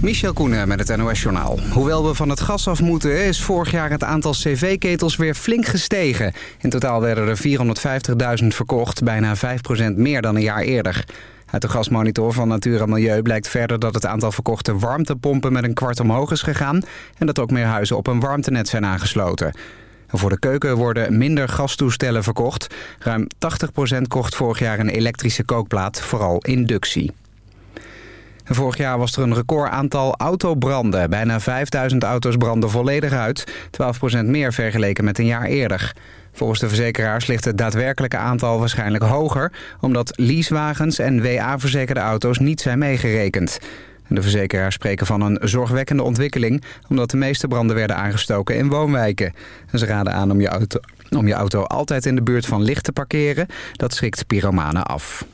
Michel Koenen met het NOS-journaal. Hoewel we van het gas af moeten, is vorig jaar het aantal cv-ketels weer flink gestegen. In totaal werden er 450.000 verkocht, bijna 5% meer dan een jaar eerder. Uit de gasmonitor van Natuur en Milieu blijkt verder dat het aantal verkochte warmtepompen met een kwart omhoog is gegaan... en dat ook meer huizen op een warmtenet zijn aangesloten. Voor de keuken worden minder gastoestellen verkocht. Ruim 80% kocht vorig jaar een elektrische kookplaat, vooral inductie. Vorig jaar was er een record aantal autobranden. Bijna 5000 auto's brandden volledig uit. 12% meer vergeleken met een jaar eerder. Volgens de verzekeraars ligt het daadwerkelijke aantal waarschijnlijk hoger... omdat leasewagens en WA-verzekerde auto's niet zijn meegerekend. De verzekeraars spreken van een zorgwekkende ontwikkeling... omdat de meeste branden werden aangestoken in woonwijken. Ze raden aan om je auto, om je auto altijd in de buurt van licht te parkeren. Dat schrikt pyromanen af.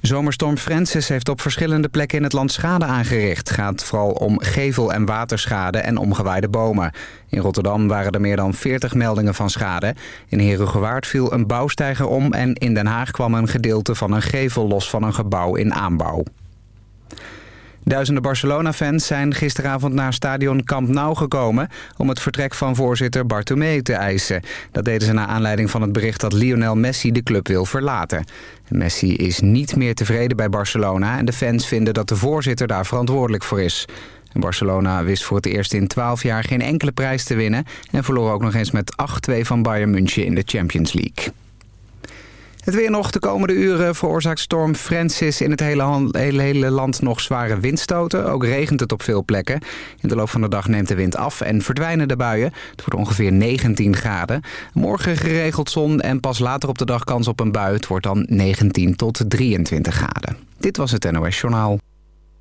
Zomerstorm Francis heeft op verschillende plekken in het land schade aangericht. Het gaat vooral om gevel- en waterschade en omgewaaide bomen. In Rotterdam waren er meer dan 40 meldingen van schade. In Herugewaard viel een bouwstijger om en in Den Haag kwam een gedeelte van een gevel los van een gebouw in aanbouw. Duizenden Barcelona-fans zijn gisteravond naar stadion Camp Nou gekomen... om het vertrek van voorzitter Bartomeu te eisen. Dat deden ze naar aanleiding van het bericht dat Lionel Messi de club wil verlaten. Messi is niet meer tevreden bij Barcelona... en de fans vinden dat de voorzitter daar verantwoordelijk voor is. Barcelona wist voor het eerst in 12 jaar geen enkele prijs te winnen... en verloor ook nog eens met 8-2 van Bayern München in de Champions League. Het weer nog de komende uren veroorzaakt storm Francis in het hele, hele, hele, land nog zware windstoten. Ook regent het op veel plekken. In de loop van de dag neemt de wind af en verdwijnen de buien. Het wordt ongeveer 19 graden. Morgen geregeld zon en pas later op de dag kans op een bui. Het wordt dan 19 tot 23 graden. Dit was het NOS Journaal.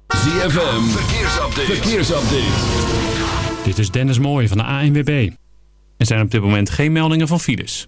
ZFM, verkeersupdate. verkeersupdate. Dit is Dennis Mooij van de ANWB. Er zijn op dit moment geen meldingen van files.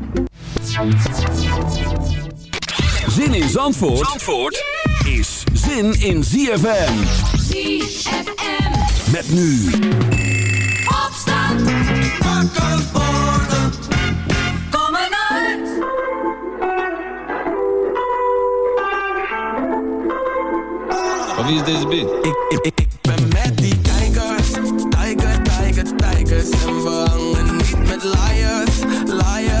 Zin in Zandvoort, Zandvoort is zin in ZFM. ZFM. Met nu. Opstand. Wakker worden. Kom uit. Van wie is deze beat? Ik, ik, ik, ik ben met die kijkers. Tijger, tijger, tijgers. En we hangen niet met liars. Liar,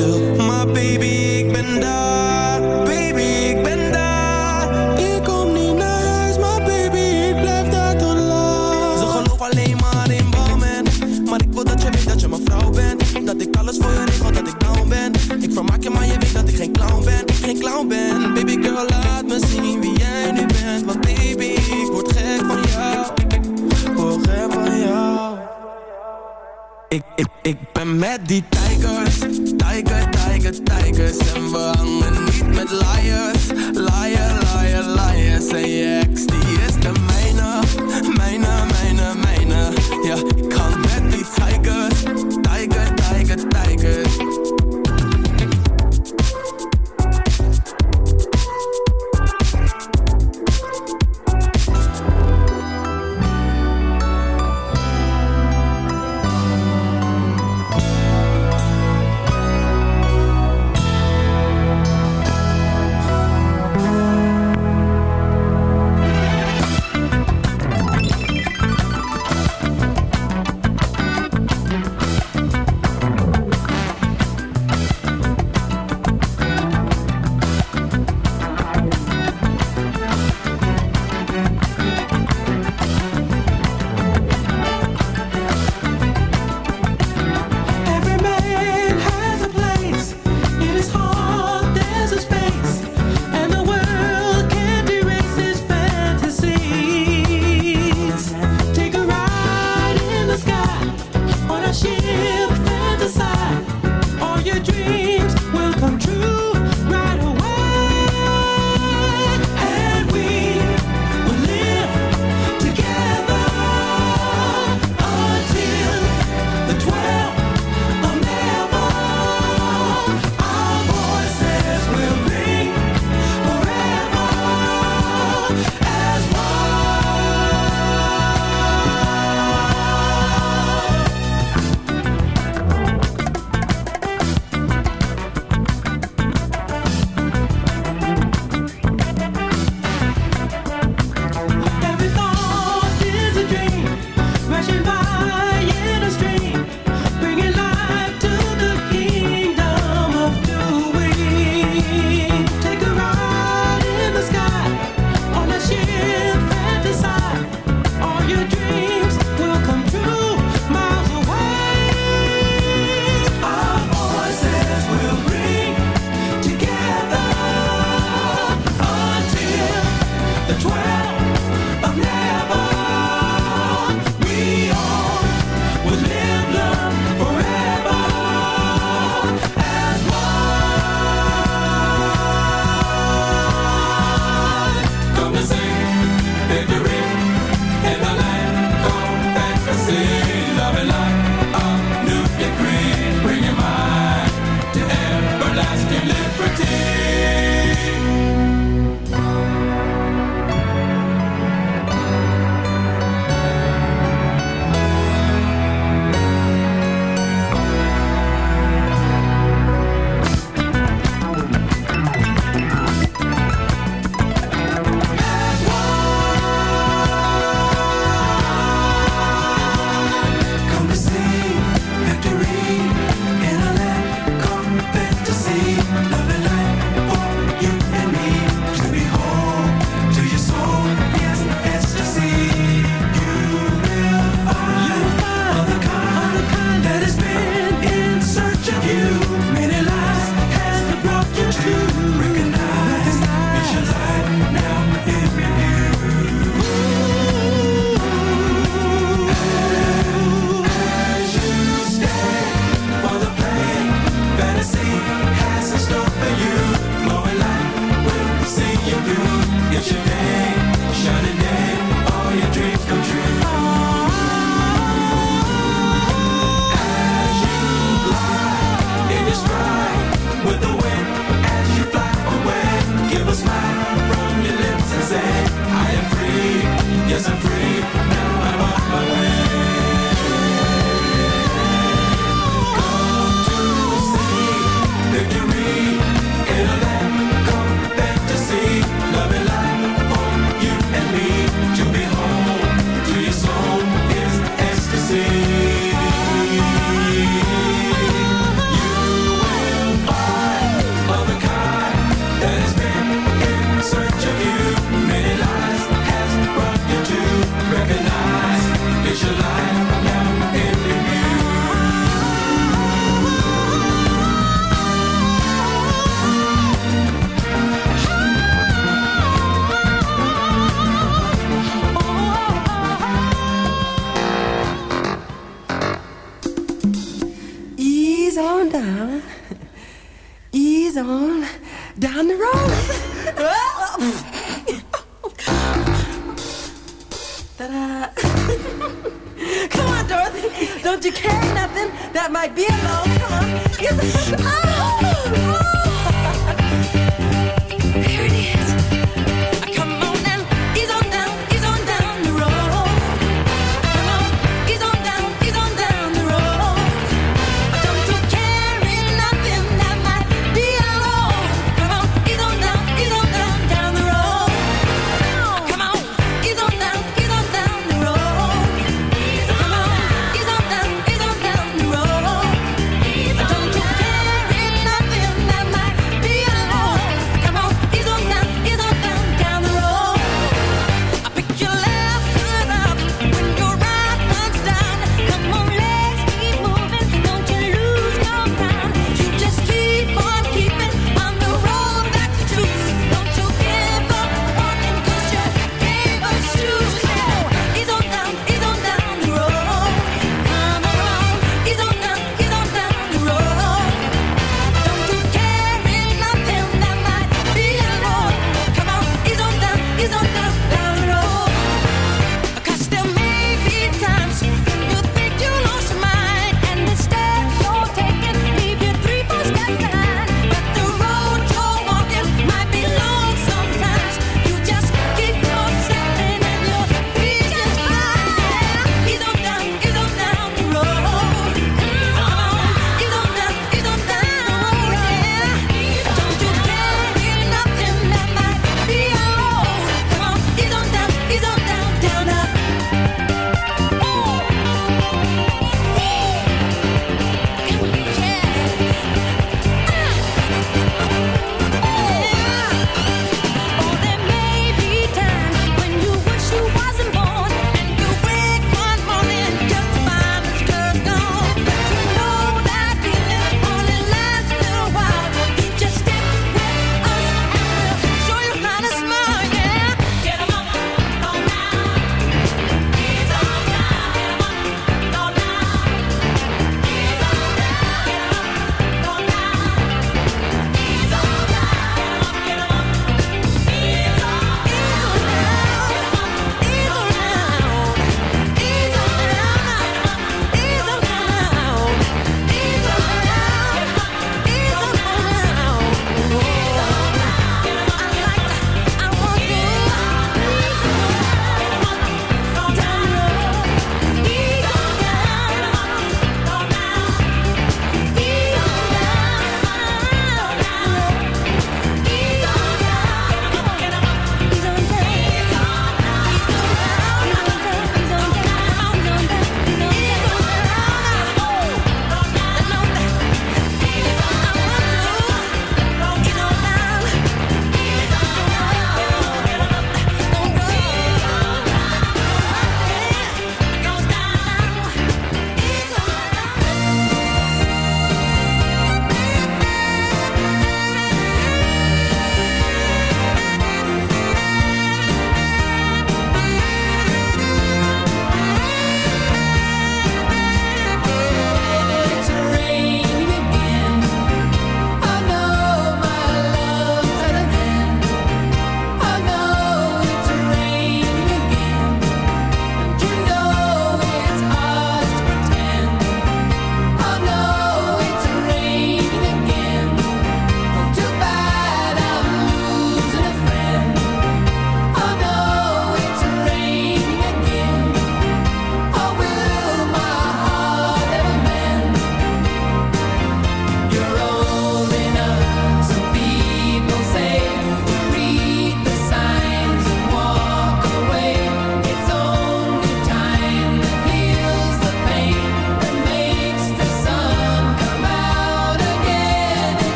12.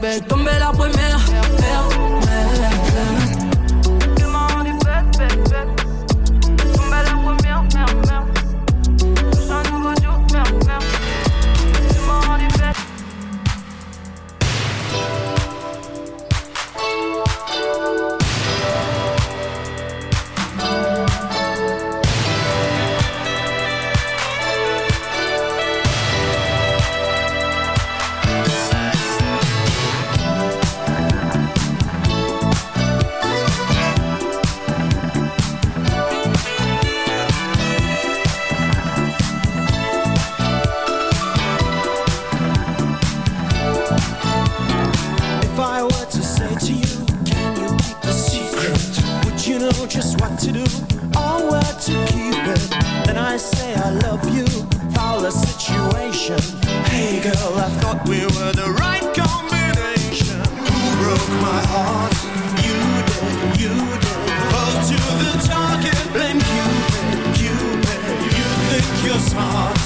belle. Tombé la première. I were to say to you, can you keep the secret? Would you know just what to do or where to keep it? Then I say I love you, foul the situation. Hey girl, I thought we were the right combination. Who broke my heart? You did, you did. Pulled to the target, blame Cupid, Cupid. You think you're smart?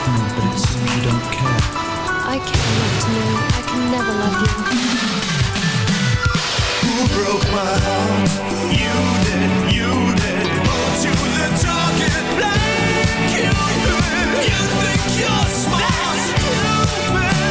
nothing, but it seems you don't care. I can't to know I can never love you. Who broke my heart? You did, you did. Won't you the target blank? You, you think you're smart? You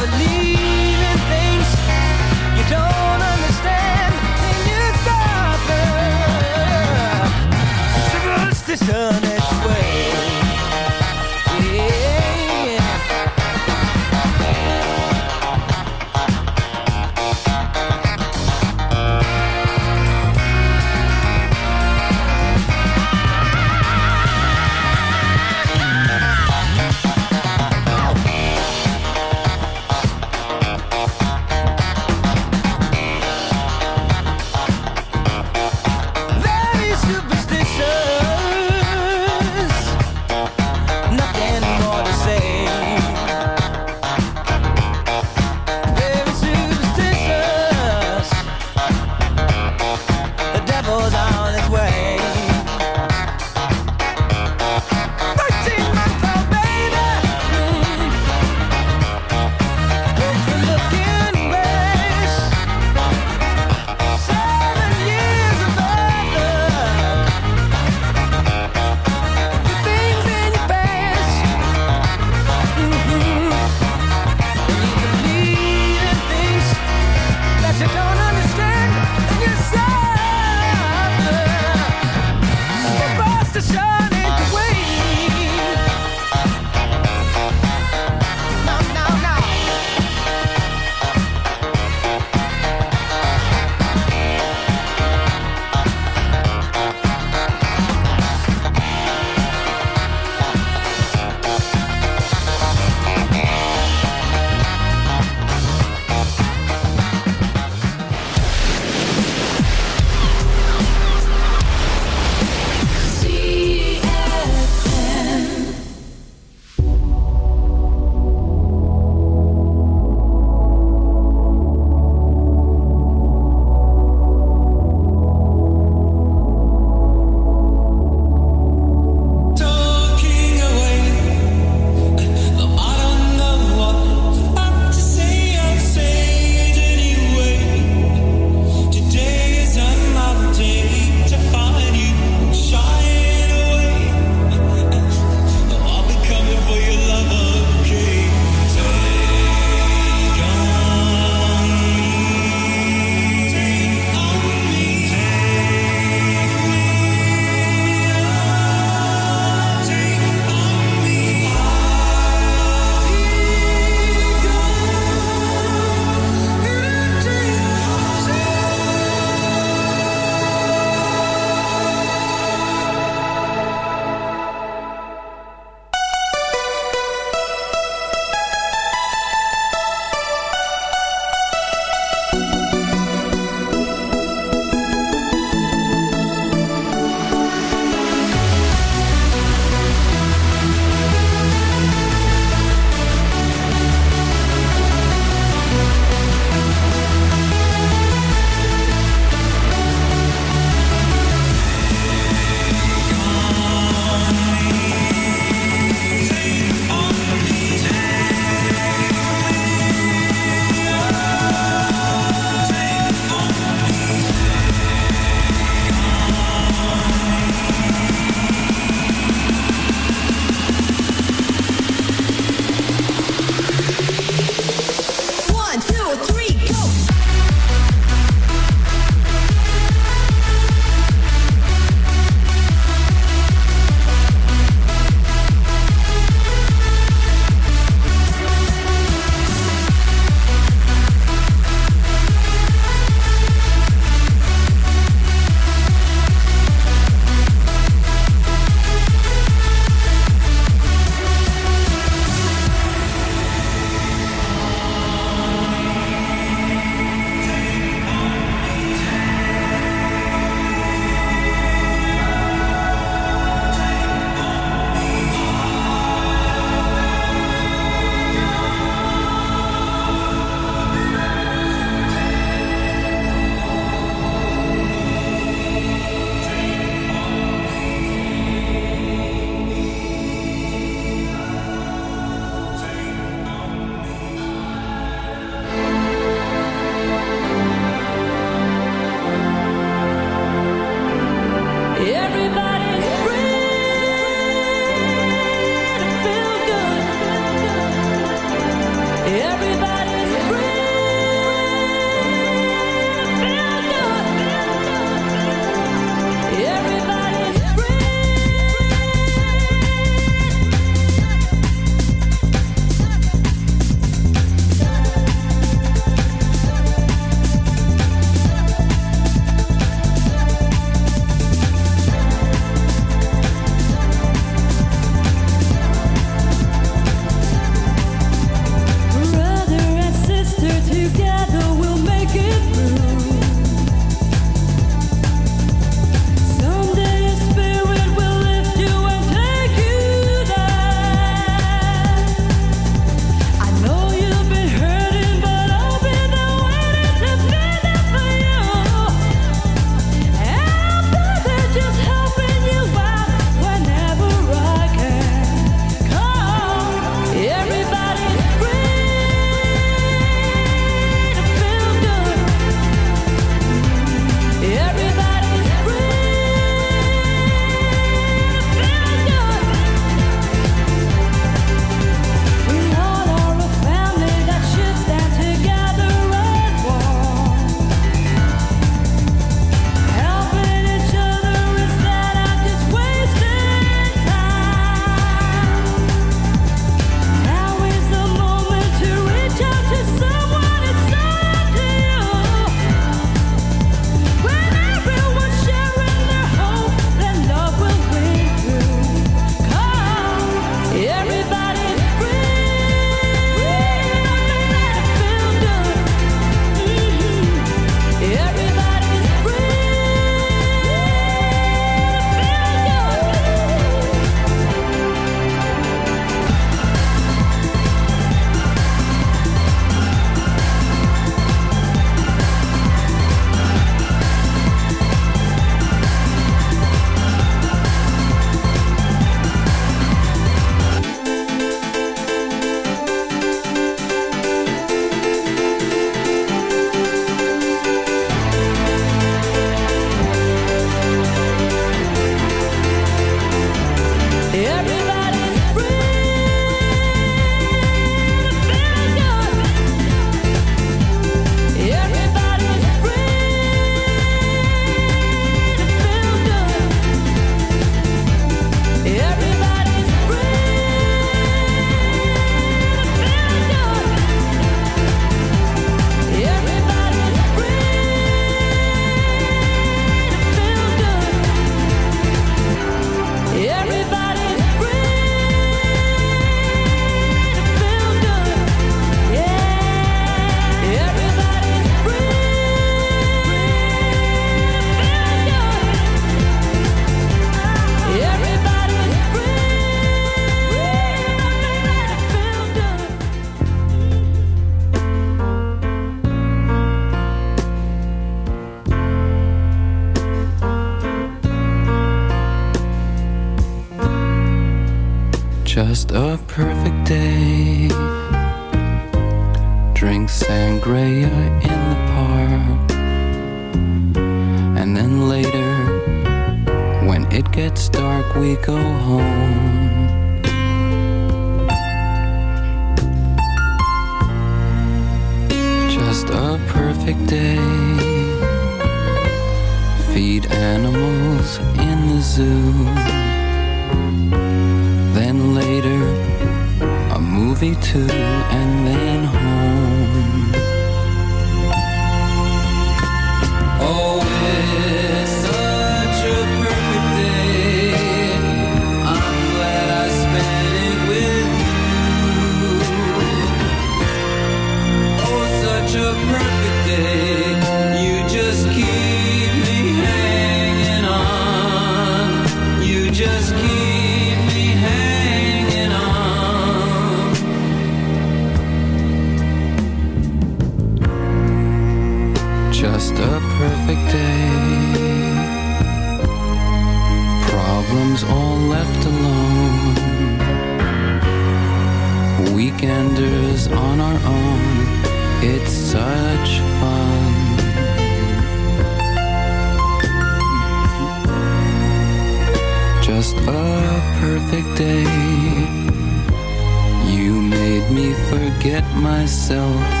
myself.